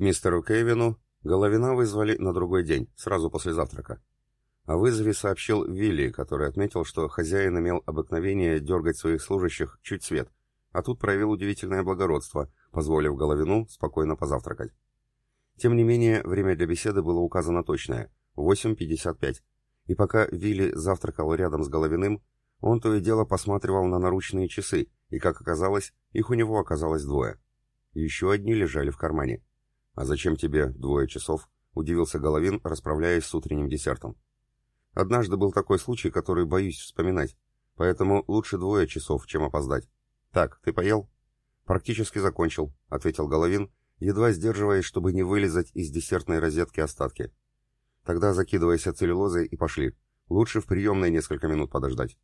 мистеру Кевину Головина вызвали на другой день, сразу после завтрака. О вызове сообщил Вилли, который отметил, что хозяин имел обыкновение дергать своих служащих чуть свет, а тут проявил удивительное благородство, позволив Головину спокойно позавтракать. Тем не менее, время для беседы было указано точное – 8.55. И пока Вилли завтракал рядом с Головиным, он то и дело посматривал на наручные часы, и, как оказалось, их у него оказалось двое. Еще одни лежали в кармане. «А зачем тебе двое часов?» — удивился Головин, расправляясь с утренним десертом. «Однажды был такой случай, который боюсь вспоминать, поэтому лучше двое часов, чем опоздать. Так, ты поел?» «Практически закончил», — ответил Головин, едва сдерживаясь, чтобы не вылезать из десертной розетки остатки. «Тогда закидывайся целлюлозой и пошли. Лучше в приемной несколько минут подождать».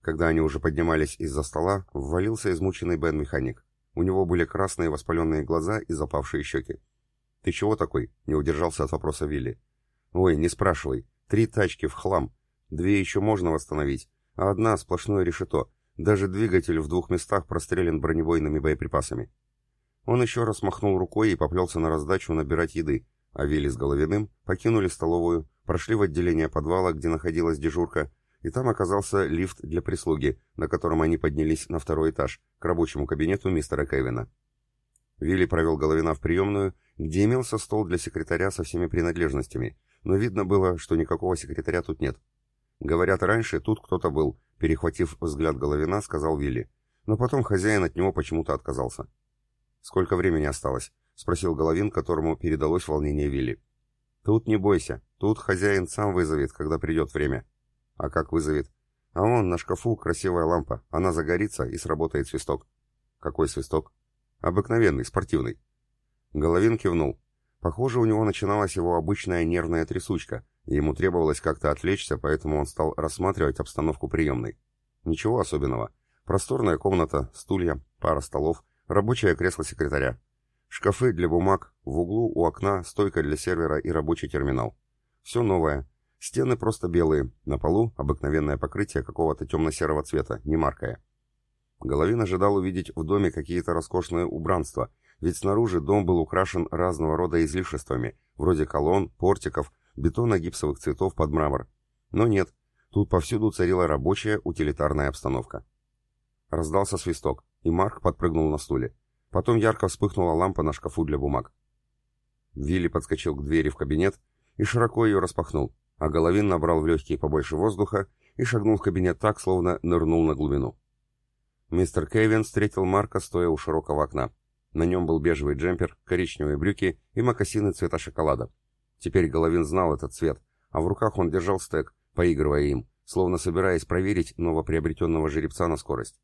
Когда они уже поднимались из-за стола, ввалился измученный Бен-механик. У него были красные воспаленные глаза и запавшие щеки. «Ты чего такой?» — не удержался от вопроса Вилли. «Ой, не спрашивай. Три тачки в хлам. Две еще можно восстановить, а одна — сплошное решето. Даже двигатель в двух местах прострелен бронебойными боеприпасами». Он еще раз махнул рукой и поплелся на раздачу набирать еды, а Вилли с Головиным покинули столовую, прошли в отделение подвала, где находилась дежурка, и там оказался лифт для прислуги, на котором они поднялись на второй этаж, к рабочему кабинету мистера Кевина. Вилли провел Головина в приемную, где имелся стол для секретаря со всеми принадлежностями, но видно было, что никакого секретаря тут нет. Говорят, раньше тут кто-то был, перехватив взгляд Головина, сказал Вилли, но потом хозяин от него почему-то отказался. «Сколько времени осталось?» — спросил Головин, которому передалось волнение Вилли. «Тут не бойся, тут хозяин сам вызовет, когда придет время», а как вызовет? А вон на шкафу красивая лампа. Она загорится и сработает свисток. Какой свисток? Обыкновенный, спортивный. Головин кивнул. Похоже, у него начиналась его обычная нервная трясучка, и ему требовалось как-то отвлечься, поэтому он стал рассматривать обстановку приемной. Ничего особенного. Просторная комната, стулья, пара столов, рабочее кресло секретаря. Шкафы для бумаг, в углу у окна стойка для сервера и рабочий терминал. Все новое, Стены просто белые, на полу обыкновенное покрытие какого-то темно-серого цвета, не маркое. Головин ожидал увидеть в доме какие-то роскошные убранства, ведь снаружи дом был украшен разного рода излишествами, вроде колонн, портиков, бетона гипсовых цветов под мрамор. Но нет, тут повсюду царила рабочая утилитарная обстановка. Раздался свисток, и Марк подпрыгнул на стуле. Потом ярко вспыхнула лампа на шкафу для бумаг. Вилли подскочил к двери в кабинет и широко ее распахнул а Головин набрал в легкие побольше воздуха и шагнул в кабинет так, словно нырнул на глубину. Мистер Кевин встретил Марка, стоя у широкого окна. На нем был бежевый джемпер, коричневые брюки и мокасины цвета шоколада. Теперь Головин знал этот цвет, а в руках он держал стек, поигрывая им, словно собираясь проверить новоприобретенного жеребца на скорость.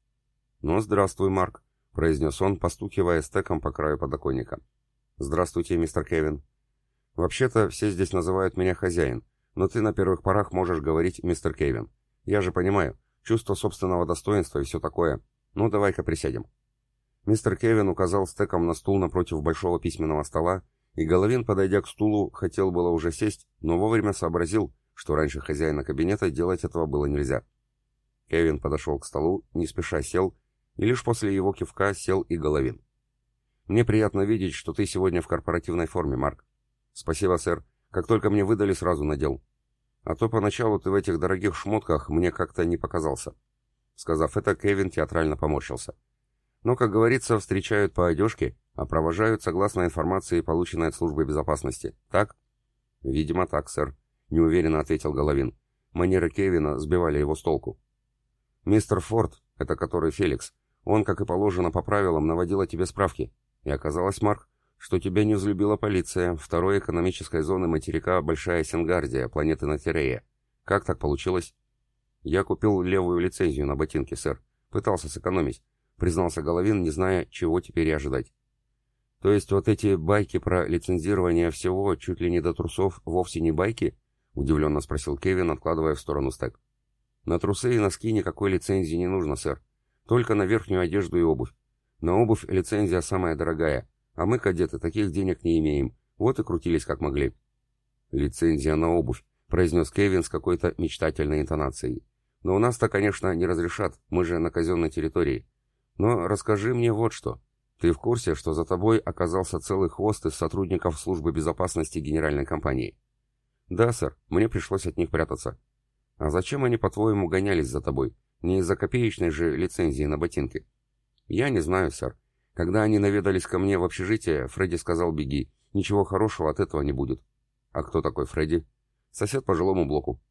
«Ну, здравствуй, Марк», — произнес он, постукивая стеком по краю подоконника. «Здравствуйте, мистер Кевин». «Вообще-то все здесь называют меня хозяин, но ты на первых порах можешь говорить, мистер Кевин. Я же понимаю, чувство собственного достоинства и все такое. Ну, давай-ка присядем». Мистер Кевин указал стеком на стул напротив большого письменного стола, и Головин, подойдя к стулу, хотел было уже сесть, но вовремя сообразил, что раньше хозяина кабинета делать этого было нельзя. Кевин подошел к столу, не спеша сел, и лишь после его кивка сел и Головин. «Мне приятно видеть, что ты сегодня в корпоративной форме, Марк». «Спасибо, сэр. Как только мне выдали, сразу надел. А то поначалу ты в этих дорогих шмотках мне как-то не показался. Сказав это, Кевин театрально поморщился. Но, как говорится, встречают по одежке, а провожают согласно информации, полученной от службы безопасности. Так? Видимо, так, сэр, неуверенно ответил Головин. Манеры Кевина сбивали его с толку. Мистер Форд, это который Феликс, он, как и положено по правилам, наводил о тебе справки. И оказалось, Марк, что тебя не взлюбила полиция второй экономической зоны материка Большая Сингардия, планеты Натерея. Как так получилось? Я купил левую лицензию на ботинки, сэр. Пытался сэкономить. Признался Головин, не зная, чего теперь и ожидать. То есть вот эти байки про лицензирование всего чуть ли не до трусов вовсе не байки? Удивленно спросил Кевин, откладывая в сторону стек. На трусы и носки никакой лицензии не нужно, сэр. Только на верхнюю одежду и обувь. На обувь лицензия самая дорогая, а мы, кадеты, таких денег не имеем. Вот и крутились как могли. Лицензия на обувь, произнес Кевин с какой-то мечтательной интонацией. Но у нас-то, конечно, не разрешат, мы же на казенной территории. Но расскажи мне вот что. Ты в курсе, что за тобой оказался целый хвост из сотрудников службы безопасности генеральной компании? Да, сэр, мне пришлось от них прятаться. А зачем они, по-твоему, гонялись за тобой? Не из-за копеечной же лицензии на ботинки? Я не знаю, сэр. Когда они наведались ко мне в общежитие, Фредди сказал «беги». Ничего хорошего от этого не будет. А кто такой Фредди? Сосед по жилому блоку.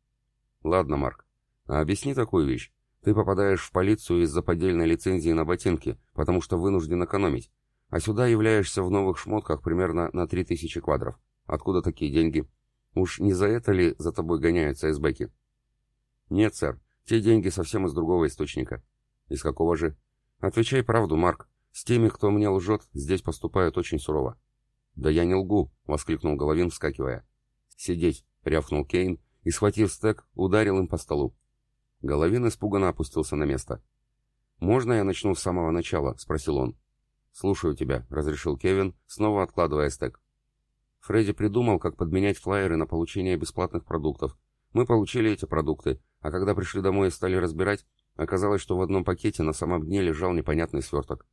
Ладно, Марк. А объясни такую вещь. Ты попадаешь в полицию из-за поддельной лицензии на ботинки, потому что вынужден экономить. А сюда являешься в новых шмотках примерно на 3000 квадров. Откуда такие деньги? Уж не за это ли за тобой гоняются эсбеки? Нет, сэр. Те деньги совсем из другого источника. Из какого же? Отвечай правду, Марк. С теми, кто мне лжет, здесь поступают очень сурово. Да я не лгу, воскликнул Головин, вскакивая. Сидеть, рявкнул Кейн и, схватив стек, ударил им по столу. Головин испуганно опустился на место. «Можно я начну с самого начала?» — спросил он. «Слушаю тебя», — разрешил Кевин, снова откладывая стек. Фредди придумал, как подменять флайеры на получение бесплатных продуктов. Мы получили эти продукты, а когда пришли домой и стали разбирать, оказалось, что в одном пакете на самом дне лежал непонятный сверток.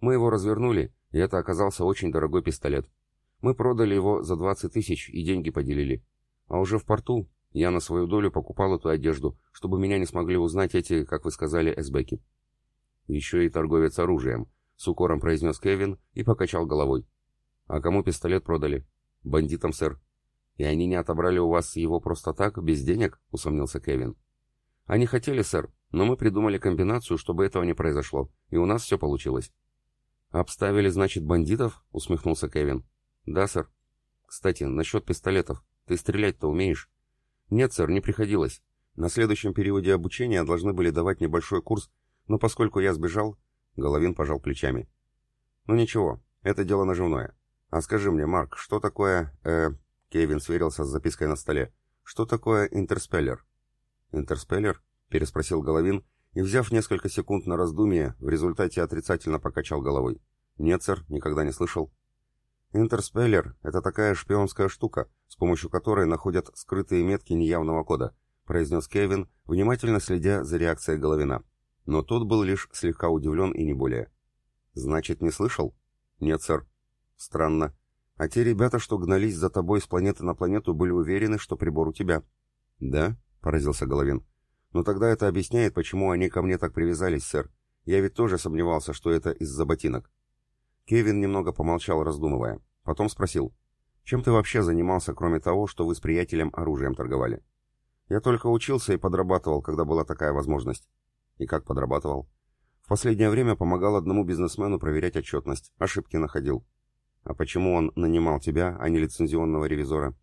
Мы его развернули, и это оказался очень дорогой пистолет. Мы продали его за 20 тысяч и деньги поделили. А уже в порту я на свою долю покупал эту одежду, чтобы меня не смогли узнать эти, как вы сказали, эсбеки. Еще и торговец оружием, с укором произнес Кевин и покачал головой. А кому пистолет продали? Бандитам, сэр. И они не отобрали у вас его просто так, без денег? Усомнился Кевин. Они хотели, сэр, но мы придумали комбинацию, чтобы этого не произошло, и у нас все получилось. «Обставили, значит, бандитов?» — усмехнулся Кевин. «Да, сэр. Кстати, насчет пистолетов. Ты стрелять-то умеешь?» Нет, сэр, не приходилось. На следующем периоде обучения должны были давать небольшой курс, но поскольку я сбежал, Головин пожал плечами. Ну ничего, это дело наживное. А скажи мне, Марк, что такое... Э... Кевин сверился с запиской на столе. Что такое интерспеллер? Интерспеллер? Переспросил Головин и, взяв несколько секунд на раздумье, в результате отрицательно покачал головой. Нет, сэр, никогда не слышал. Интерспеллер — это такая шпионская штука, с помощью которой находят скрытые метки неявного кода, произнес Кевин, внимательно следя за реакцией Головина. Но тот был лишь слегка удивлен и не более. «Значит, не слышал?» «Нет, сэр». «Странно. А те ребята, что гнались за тобой с планеты на планету, были уверены, что прибор у тебя». «Да?» — поразился Головин. «Ну тогда это объясняет, почему они ко мне так привязались, сэр. Я ведь тоже сомневался, что это из-за ботинок». Кевин немного помолчал, раздумывая. Потом спросил, «Чем ты вообще занимался, кроме того, что вы с приятелем оружием торговали?» «Я только учился и подрабатывал, когда была такая возможность». «И как подрабатывал?» «В последнее время помогал одному бизнесмену проверять отчетность, ошибки находил». «А почему он нанимал тебя, а не лицензионного ревизора?»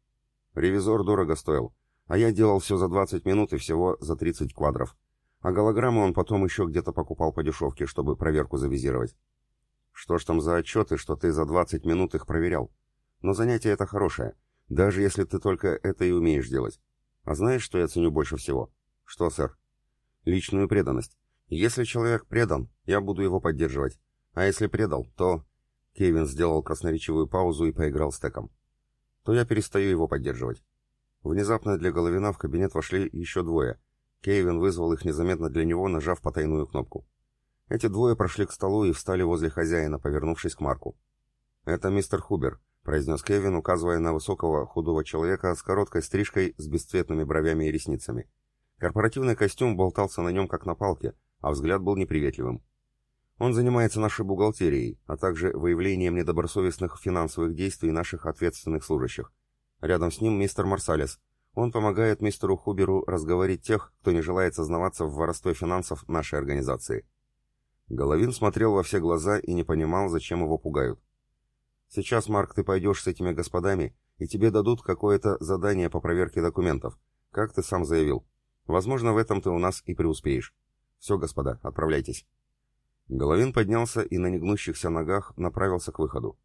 «Ревизор дорого стоил, а я делал все за 20 минут и всего за 30 квадров. А голограммы он потом еще где-то покупал по дешевке, чтобы проверку завизировать». Что ж там за отчеты, что ты за 20 минут их проверял? Но занятие это хорошее, даже если ты только это и умеешь делать. А знаешь, что я ценю больше всего? Что, сэр? Личную преданность. Если человек предан, я буду его поддерживать. А если предал, то... Кевин сделал красноречивую паузу и поиграл стеком. То я перестаю его поддерживать. Внезапно для Головина в кабинет вошли еще двое. Кевин вызвал их незаметно для него, нажав потайную кнопку. Эти двое прошли к столу и встали возле хозяина, повернувшись к Марку. «Это мистер Хубер», — произнес Кевин, указывая на высокого худого человека с короткой стрижкой, с бесцветными бровями и ресницами. Корпоративный костюм болтался на нем как на палке, а взгляд был неприветливым. Он занимается нашей бухгалтерией, а также выявлением недобросовестных финансовых действий наших ответственных служащих. Рядом с ним мистер Марсалес. Он помогает мистеру Хуберу разговорить тех, кто не желает сознаваться в воровстве финансов нашей организации. Головин смотрел во все глаза и не понимал, зачем его пугают. «Сейчас, Марк, ты пойдешь с этими господами, и тебе дадут какое-то задание по проверке документов, как ты сам заявил. Возможно, в этом ты у нас и преуспеешь. Все, господа, отправляйтесь». Головин поднялся и на негнущихся ногах направился к выходу.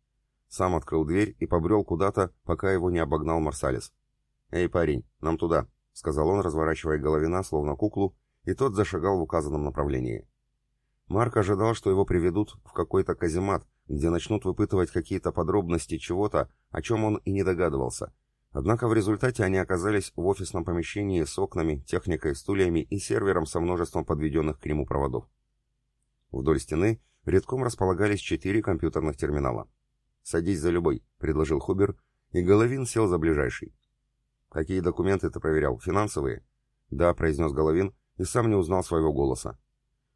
Сам открыл дверь и побрел куда-то, пока его не обогнал Марсалис. «Эй, парень, нам туда», — сказал он, разворачивая Головина, словно куклу, и тот зашагал в указанном направлении. Марк ожидал, что его приведут в какой-то каземат, где начнут выпытывать какие-то подробности чего-то, о чем он и не догадывался. Однако в результате они оказались в офисном помещении с окнами, техникой, стульями и сервером со множеством подведенных к нему проводов. Вдоль стены редком располагались четыре компьютерных терминала. «Садись за любой», — предложил Хубер, и Головин сел за ближайший. «Какие документы ты проверял? Финансовые?» «Да», — произнес Головин, и сам не узнал своего голоса.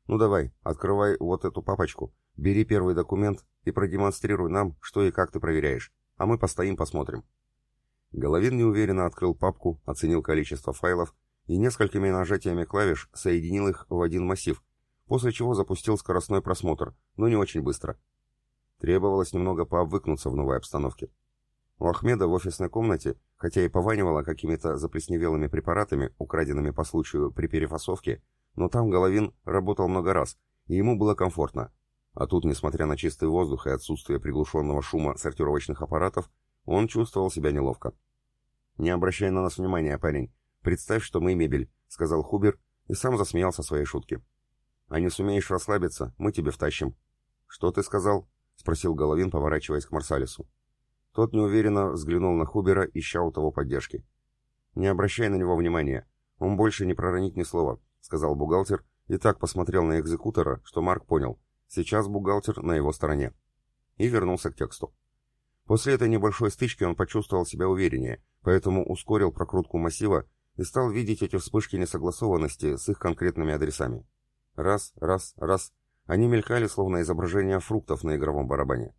«Ну давай, открывай вот эту папочку, бери первый документ и продемонстрируй нам, что и как ты проверяешь, а мы постоим посмотрим». Головин неуверенно открыл папку, оценил количество файлов и несколькими нажатиями клавиш соединил их в один массив, после чего запустил скоростной просмотр, но не очень быстро. Требовалось немного пообвыкнуться в новой обстановке. У Ахмеда в офисной комнате, хотя и пованивало какими-то заплесневелыми препаратами, украденными по случаю при перефасовке, но там Головин работал много раз, и ему было комфортно. А тут, несмотря на чистый воздух и отсутствие приглушенного шума сортировочных аппаратов, он чувствовал себя неловко. «Не обращай на нас внимания, парень. Представь, что мы мебель», — сказал Хубер и сам засмеялся своей шутке. «А не сумеешь расслабиться, мы тебе втащим». «Что ты сказал?» — спросил Головин, поворачиваясь к Марсалису. Тот неуверенно взглянул на Хубера, ища у того поддержки. «Не обращай на него внимания. Он больше не проронит ни слова», — сказал бухгалтер, и так посмотрел на экзекутора, что Марк понял. Сейчас бухгалтер на его стороне. И вернулся к тексту. После этой небольшой стычки он почувствовал себя увереннее, поэтому ускорил прокрутку массива и стал видеть эти вспышки несогласованности с их конкретными адресами. Раз, раз, раз. Они мелькали, словно изображения фруктов на игровом барабане.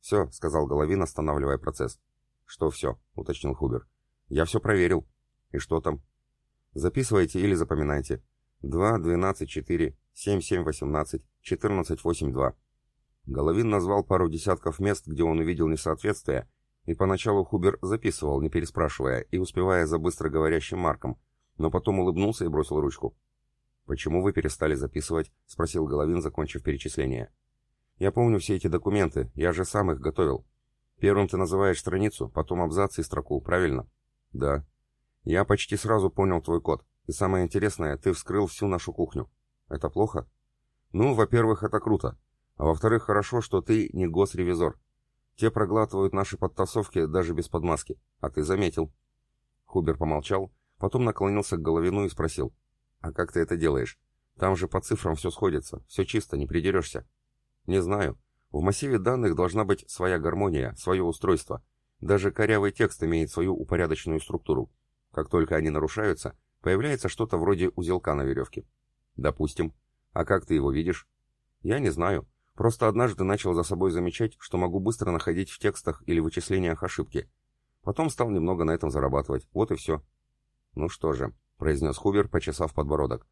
«Все», — сказал Головин, останавливая процесс. «Что все?» — уточнил Хубер. «Я все проверил». «И что там?» «Записывайте или запоминайте. 2, 12, 4, 7, 7, 18, 14, 8, 2». Головин назвал пару десятков мест, где он увидел несоответствие, и поначалу Хубер записывал, не переспрашивая, и успевая за быстро говорящим Марком, но потом улыбнулся и бросил ручку. «Почему вы перестали записывать?» — спросил Головин, закончив перечисление. «Я помню все эти документы, я же сам их готовил. Первым ты называешь страницу, потом абзац и строку, правильно?» «Да». «Я почти сразу понял твой код, и самое интересное, ты вскрыл всю нашу кухню. Это плохо?» «Ну, во-первых, это круто, а во-вторых, хорошо, что ты не госревизор. Те проглатывают наши подтасовки даже без подмазки, а ты заметил». Хубер помолчал, потом наклонился к Головину и спросил. «А как ты это делаешь? Там же по цифрам все сходится, все чисто, не придерешься». «Не знаю. В массиве данных должна быть своя гармония, свое устройство. Даже корявый текст имеет свою упорядоченную структуру. Как только они нарушаются, появляется что-то вроде узелка на веревке. Допустим. А как ты его видишь? Я не знаю. Просто однажды начал за собой замечать, что могу быстро находить в текстах или вычислениях ошибки. Потом стал немного на этом зарабатывать. Вот и все. Ну что же, — произнес Хувер, почесав подбородок.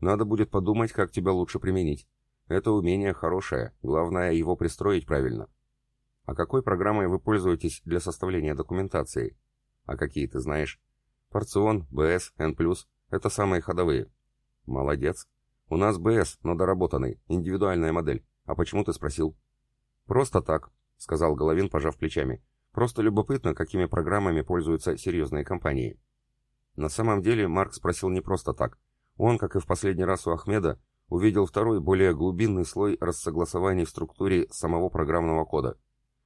«Надо будет подумать, как тебя лучше применить. Это умение хорошее, главное его пристроить правильно». «А какой программой вы пользуетесь для составления документации?» «А какие ты знаешь?» «Порцион, БС, N+, это самые ходовые». «Молодец. У нас БС, но доработанный, индивидуальная модель. А почему ты спросил?» «Просто так», — сказал Головин, пожав плечами. «Просто любопытно, какими программами пользуются серьезные компании». На самом деле Марк спросил не просто так. Он, как и в последний раз у Ахмеда, увидел второй, более глубинный слой рассогласований в структуре самого программного кода.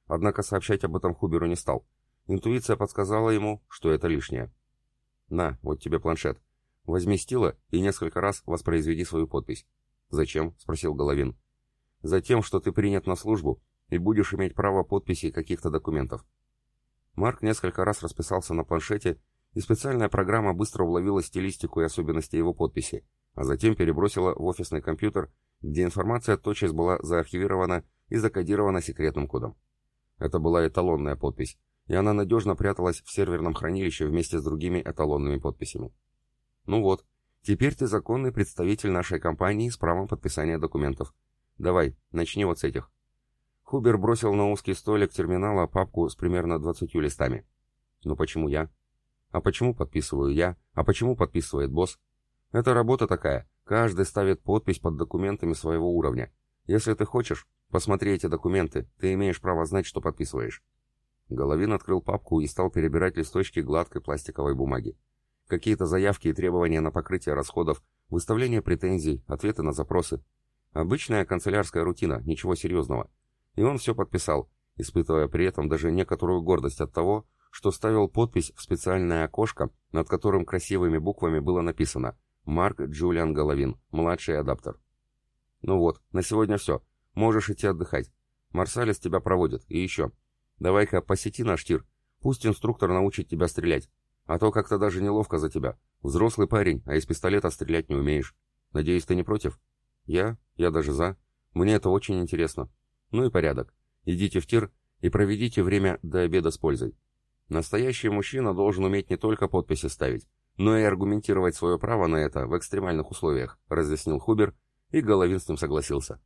Однако сообщать об этом Хуберу не стал. Интуиция подсказала ему, что это лишнее. «На, вот тебе планшет. Возьми стила и несколько раз воспроизведи свою подпись». «Зачем?» — спросил Головин. «Затем, что ты принят на службу и будешь иметь право подписи каких-то документов». Марк несколько раз расписался на планшете и специальная программа быстро уловила стилистику и особенности его подписи, а затем перебросила в офисный компьютер, где информация тотчас была заархивирована и закодирована секретным кодом. Это была эталонная подпись, и она надежно пряталась в серверном хранилище вместе с другими эталонными подписями. Ну вот, теперь ты законный представитель нашей компании с правом подписания документов. Давай, начни вот с этих. Хубер бросил на узкий столик терминала папку с примерно 20 листами. Ну почему я? А почему подписываю я? А почему подписывает босс? Это работа такая. Каждый ставит подпись под документами своего уровня. Если ты хочешь, посмотри эти документы, ты имеешь право знать, что подписываешь. Головин открыл папку и стал перебирать листочки гладкой пластиковой бумаги. Какие-то заявки и требования на покрытие расходов, выставление претензий, ответы на запросы. Обычная канцелярская рутина, ничего серьезного. И он все подписал, испытывая при этом даже некоторую гордость от того, что ставил подпись в специальное окошко, над которым красивыми буквами было написано «Марк Джулиан Головин, младший адаптер». «Ну вот, на сегодня все. Можешь идти отдыхать. Марсалис тебя проводит. И еще. Давай-ка посети наш тир. Пусть инструктор научит тебя стрелять. А то как-то даже неловко за тебя. Взрослый парень, а из пистолета стрелять не умеешь. Надеюсь, ты не против? Я? Я даже за. Мне это очень интересно. Ну и порядок. Идите в тир и проведите время до обеда с пользой. Настоящий мужчина должен уметь не только подписи ставить, но и аргументировать свое право на это в экстремальных условиях, разъяснил Хубер, и Головин с ним согласился.